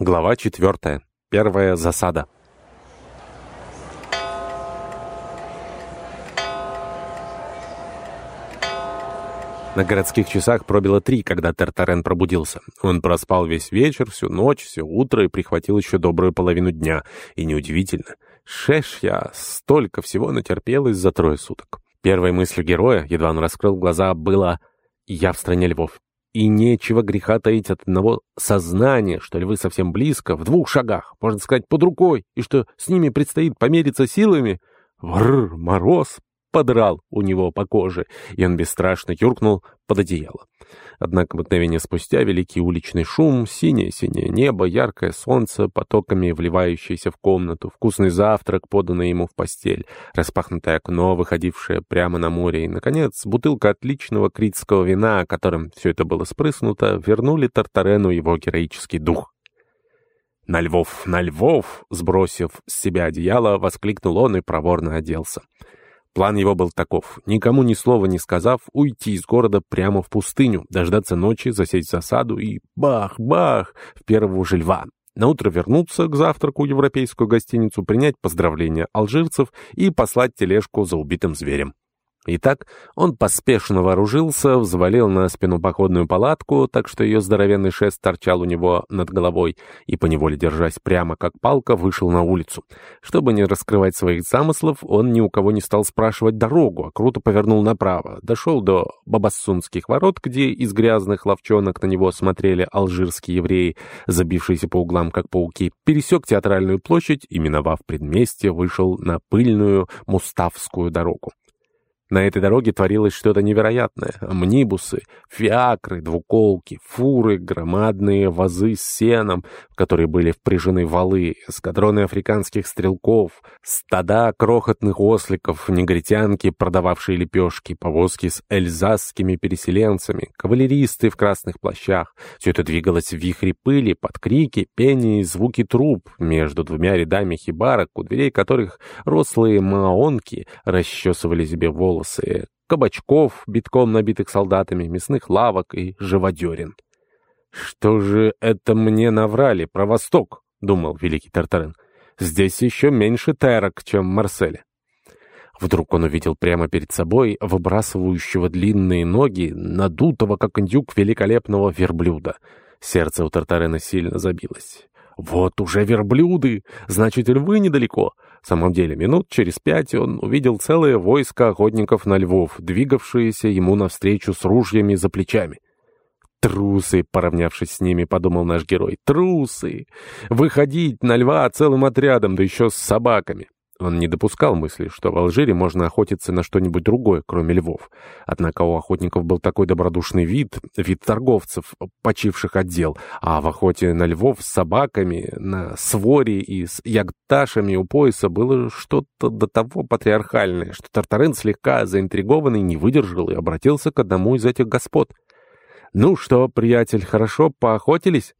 Глава четвертая. Первая засада. На городских часах пробило три, когда Тартарен пробудился. Он проспал весь вечер, всю ночь, все утро и прихватил еще добрую половину дня. И неудивительно. Шешья столько всего натерпелась за трое суток. Первой мыслью героя, едва он раскрыл глаза, было «Я в стране львов». И нечего греха таить от одного сознания, что львы совсем близко, в двух шагах, можно сказать, под рукой, и что с ними предстоит помериться силами. Врр, мороз подрал у него по коже, и он бесстрашно юркнул под одеяло. Однако мгновение спустя великий уличный шум, синее-синее небо, яркое солнце, потоками вливающееся в комнату, вкусный завтрак, поданный ему в постель, распахнутое окно, выходившее прямо на море, и, наконец, бутылка отличного критского вина, которым все это было спрыснуто, вернули Тартарену его героический дух. «На львов! На львов!» Сбросив с себя одеяло, воскликнул он и проворно оделся. План его был таков. Никому ни слова не сказав, уйти из города прямо в пустыню, дождаться ночи, засесть в засаду и бах-бах в первого же льва. Наутро вернуться к завтраку в европейскую гостиницу, принять поздравления алжирцев и послать тележку за убитым зверем. Итак, он поспешно вооружился, взвалил на спину походную палатку, так что ее здоровенный шест торчал у него над головой, и, поневоле держась прямо как палка, вышел на улицу. Чтобы не раскрывать своих замыслов, он ни у кого не стал спрашивать дорогу, а круто повернул направо. Дошел до Бабассунских ворот, где из грязных ловчонок на него смотрели алжирские евреи, забившиеся по углам, как пауки, пересек театральную площадь и, миновав предместье, вышел на пыльную Муставскую дорогу. На этой дороге творилось что-то невероятное. Амнибусы, фиакры, двуколки, фуры, громадные вазы с сеном, в которые были впряжены валы, эскадроны африканских стрелков, стада крохотных осликов, негритянки, продававшие лепешки, повозки с эльзасскими переселенцами, кавалеристы в красных плащах. Все это двигалось в вихре пыли, под крики, пение и звуки труб между двумя рядами хибарок, у дверей которых рослые маонки расчесывали себе волосы волосы, кабачков, битком набитых солдатами, мясных лавок и живодерин. «Что же это мне наврали про Восток?» — думал великий Тартарен. «Здесь еще меньше терок, чем в Марселе». Вдруг он увидел прямо перед собой выбрасывающего длинные ноги, надутого, как индюк, великолепного верблюда. Сердце у Тартарена сильно забилось. «Вот уже верблюды! Значит, львы недалеко!» В самом деле, минут через пять он увидел целое войско охотников на львов, двигавшиеся ему навстречу с ружьями за плечами. «Трусы!» — поравнявшись с ними, подумал наш герой. «Трусы! Выходить на льва целым отрядом, да еще с собаками!» Он не допускал мысли, что в Алжире можно охотиться на что-нибудь другое, кроме львов. Однако у охотников был такой добродушный вид, вид торговцев, почивших отдел, а в охоте на львов с собаками, на своре и с ягташами у пояса было что-то до того патриархальное, что Тартарен слегка заинтригованный не выдержал и обратился к одному из этих господ. «Ну что, приятель, хорошо поохотились?»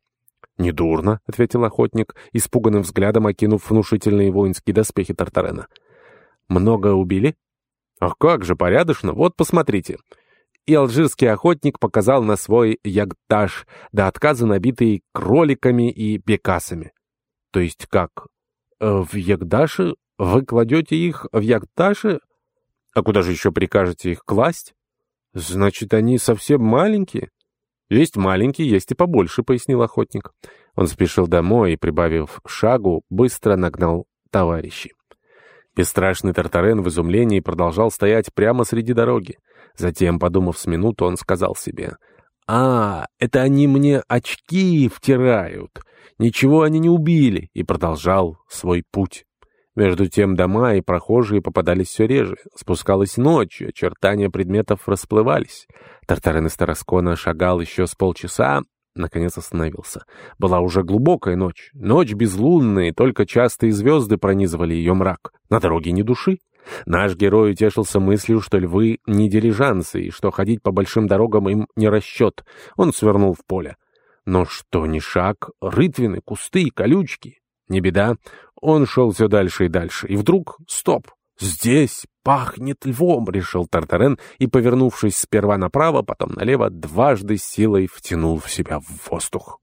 «Недурно», — ответил охотник, испуганным взглядом окинув внушительные воинские доспехи Тартарена. «Много убили?» «Ах, как же, порядочно, вот посмотрите». И алжирский охотник показал на свой ягтаж, до отказа набитый кроликами и бекасами. «То есть как? Э, в ягдаше? Вы кладете их в ягдаше? А куда же еще прикажете их класть? Значит, они совсем маленькие?» «Есть маленький, есть и побольше», — пояснил охотник. Он спешил домой и, прибавив шагу, быстро нагнал товарищей. Бесстрашный Тартарен в изумлении продолжал стоять прямо среди дороги. Затем, подумав с минуту, он сказал себе, «А, это они мне очки втирают. Ничего они не убили», и продолжал свой путь. Между тем дома и прохожие попадались все реже. Спускалась ночь, очертания предметов расплывались. Тартарен из Тараскона шагал еще с полчаса, наконец остановился. Была уже глубокая ночь. Ночь безлунная, только частые звезды пронизывали ее мрак. На дороге ни души. Наш герой утешился мыслью, что львы не дилижансы, и что ходить по большим дорогам им не расчет. Он свернул в поле. Но что ни шаг, рытвины, кусты, колючки. Не беда, он шел все дальше и дальше, и вдруг — стоп! «Здесь пахнет львом», — решил Тартарен, и, повернувшись сперва направо, потом налево, дважды силой втянул в себя в воздух.